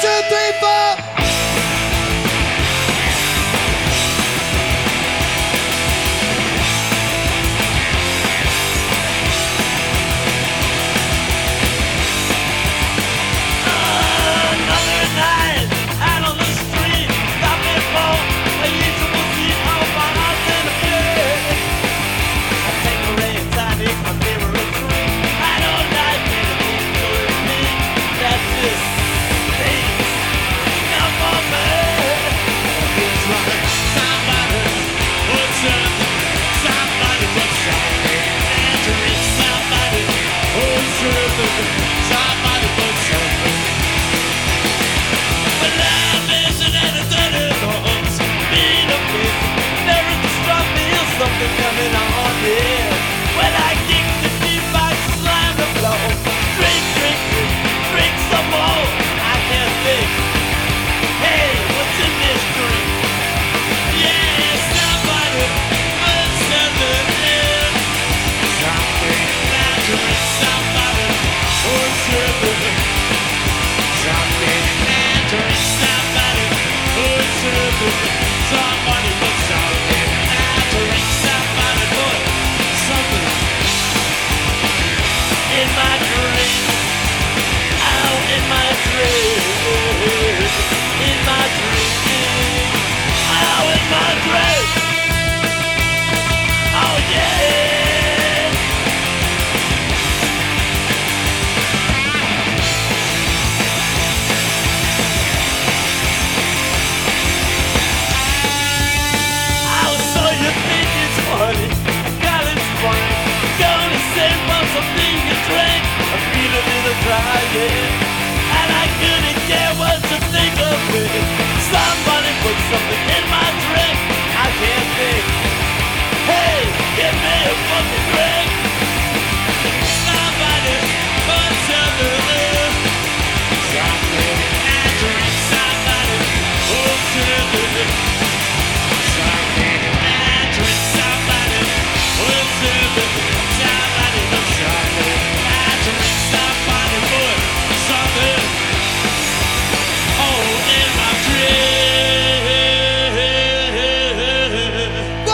着对方。something.